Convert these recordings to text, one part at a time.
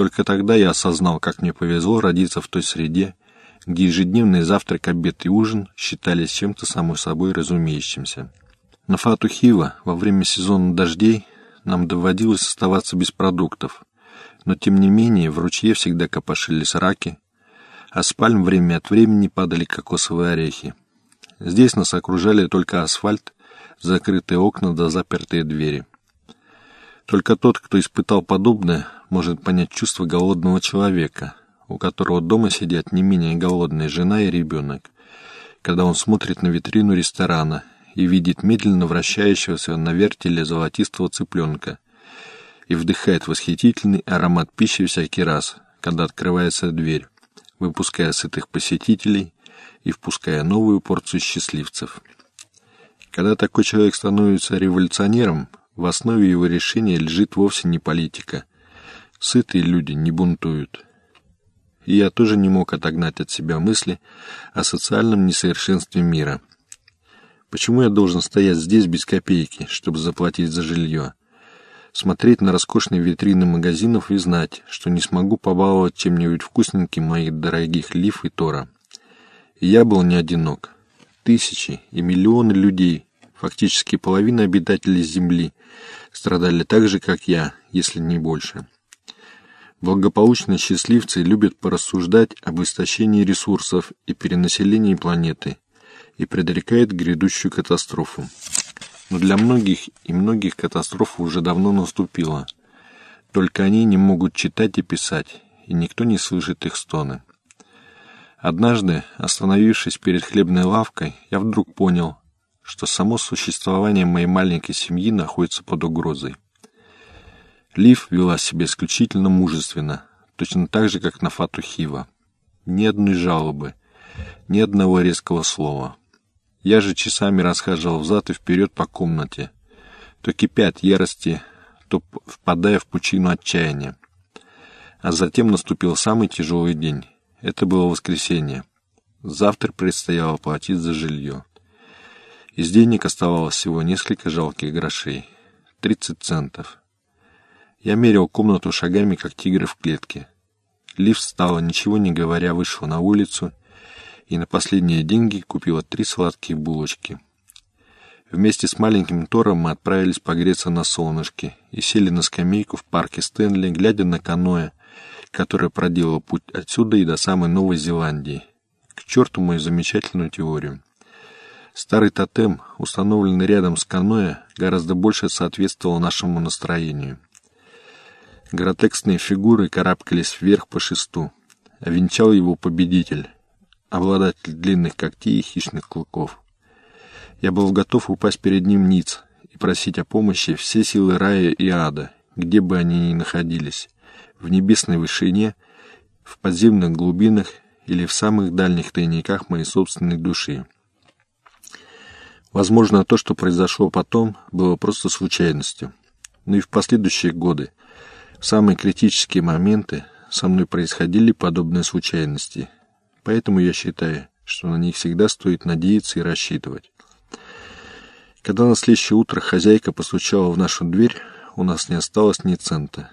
Только тогда я осознал, как мне повезло родиться в той среде, где ежедневный завтрак, обед и ужин считались чем-то самой собой разумеющимся. На Фату Хива во время сезона дождей нам доводилось оставаться без продуктов, но тем не менее в ручье всегда копошились раки, а с пальм время от времени падали кокосовые орехи. Здесь нас окружали только асфальт, закрытые окна да запертые двери. Только тот, кто испытал подобное, может понять чувство голодного человека, у которого дома сидят не менее голодная жена и ребенок, когда он смотрит на витрину ресторана и видит медленно вращающегося на вертеле золотистого цыпленка и вдыхает восхитительный аромат пищи всякий раз, когда открывается дверь, выпуская сытых посетителей и впуская новую порцию счастливцев. Когда такой человек становится революционером, в основе его решения лежит вовсе не политика. Сытые люди не бунтуют. И я тоже не мог отогнать от себя мысли о социальном несовершенстве мира. Почему я должен стоять здесь без копейки, чтобы заплатить за жилье? Смотреть на роскошные витрины магазинов и знать, что не смогу побаловать чем-нибудь вкусненьким моих дорогих Лив и Тора. И я был не одинок. Тысячи и миллионы людей, фактически половина обитателей Земли, страдали так же, как я, если не больше. Благополучные счастливцы любят порассуждать об истощении ресурсов и перенаселении планеты и предрекают грядущую катастрофу. Но для многих и многих катастрофа уже давно наступила. Только они не могут читать и писать, и никто не слышит их стоны. Однажды, остановившись перед хлебной лавкой, я вдруг понял, что само существование моей маленькой семьи находится под угрозой. Лив вела себя исключительно мужественно, точно так же, как на Фату Хива. Ни одной жалобы, ни одного резкого слова. Я же часами расхаживал взад и вперед по комнате, то кипя от ярости, то впадая в пучину отчаяния. А затем наступил самый тяжелый день. Это было воскресенье. Завтра предстояло платить за жилье. Из денег оставалось всего несколько жалких грошей. Тридцать центов. Я мерил комнату шагами, как тигр в клетке. Лив встала, ничего не говоря, вышла на улицу и на последние деньги купила три сладкие булочки. Вместе с маленьким Тором мы отправились погреться на солнышке и сели на скамейку в парке Стэнли, глядя на каноэ, которая проделала путь отсюда и до самой Новой Зеландии. К черту мою замечательную теорию. Старый тотем, установленный рядом с каноэ, гораздо больше соответствовал нашему настроению. Гротексные фигуры карабкались вверх по шесту, венчал его победитель, обладатель длинных когтей и хищных клыков. Я был готов упасть перед ним ниц и просить о помощи все силы рая и ада, где бы они ни находились, в небесной вышине, в подземных глубинах или в самых дальних тайниках моей собственной души. Возможно, то, что произошло потом, было просто случайностью. Но и в последующие годы, в самые критические моменты, со мной происходили подобные случайности. Поэтому я считаю, что на них всегда стоит надеяться и рассчитывать. Когда на следующее утро хозяйка постучала в нашу дверь, у нас не осталось ни цента.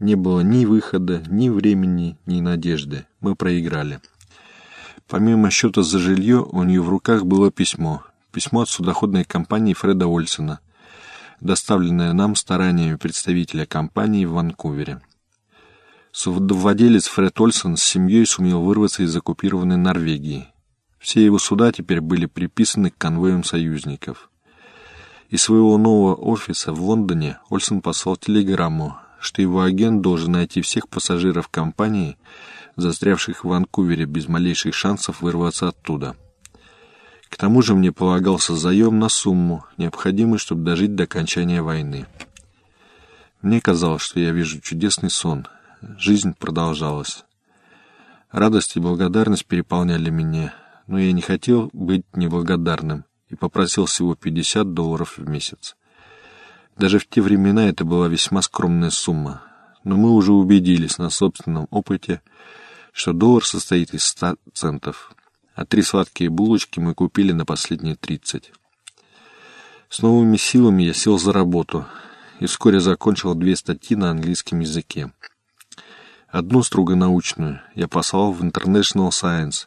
Не было ни выхода, ни времени, ни надежды. Мы проиграли. Помимо счета за жилье, у нее в руках было письмо. Письмо от судоходной компании Фреда Ольсона, доставленное нам стараниями представителя компании в Ванкувере. Судовладелец Фред Ольсон с семьей сумел вырваться из оккупированной Норвегии. Все его суда теперь были приписаны к конвоям союзников. Из своего нового офиса в Лондоне Ольсон послал телеграмму, что его агент должен найти всех пассажиров компании, застрявших в Ванкувере без малейших шансов вырваться оттуда. К тому же мне полагался заем на сумму, необходимую, чтобы дожить до окончания войны. Мне казалось, что я вижу чудесный сон. Жизнь продолжалась. Радость и благодарность переполняли меня, но я не хотел быть неблагодарным и попросил всего 50 долларов в месяц. Даже в те времена это была весьма скромная сумма, но мы уже убедились на собственном опыте, что доллар состоит из 100 центов, а три сладкие булочки мы купили на последние 30. С новыми силами я сел за работу и вскоре закончил две статьи на английском языке. Одну строго научную я послал в International Science,